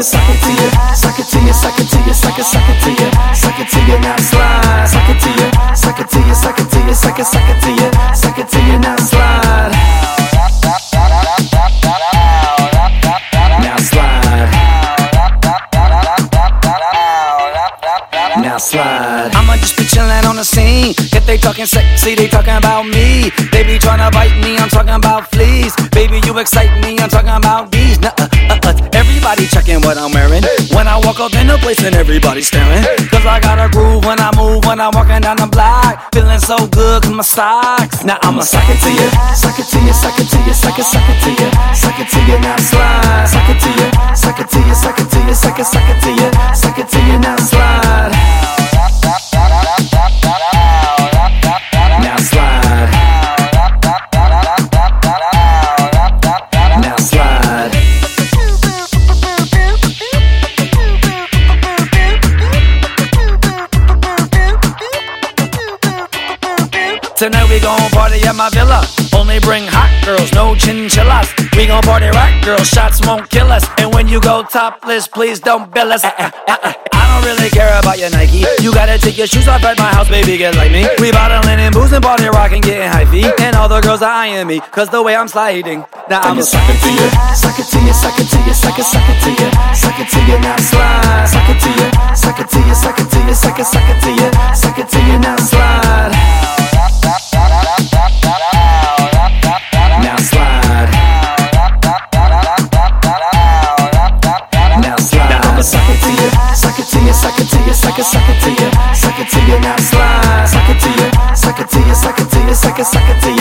you, suck it to you, suck it to you, suck it to you, suck it, suck it to you, suck it to you, now slide. Suck it to you, suck it to you, suck it to you, suck it, suck it to you, suck it to you, now slide. Now slide. Now slide. I'ma just be chillin' on the scene. If they talking sexy, they talking about me. They be tryna bite me, I'm talking about fleas. Baby, you excite me, I'm talking about bees. Nuh-uh. Everybody checking what I'm wearing. When I walk up in the place and everybody staring. Cause I got a groove when I move, when I'm walking down the block. Feeling so good, cause my stocks. Now I'ma suck it to you, suck it to you, suck it to you, suck it, suck it to you, suck it to you, now slide. Suck it to you, suck it to you, suck it to you, suck it, suck it to you, Tonight we gon' party at my villa. Only bring hot girls, no chinchillas. We gon' party rock girls, shots won't kill us. And when you go topless, please don't bill us. Uh, uh, uh. I don't really care about your Nike. You gotta take your shoes off at my house, baby, get like me. We bottling and boozing, party rocking, getting hyphy. And all the girls are eyeing me, cause the way I'm sliding. Now I'ma suck it to you, suck it to you, suck it to you, suck it, suck it to you, suck it to you, now slide. Suck it to you, suck it to you, suck it to you, suck it, suck it to you, suck it to you, now slide. To suck it, to you, suck it to you, now slide. Suck it to you, suck it to you, suck it to you, suck it, suck it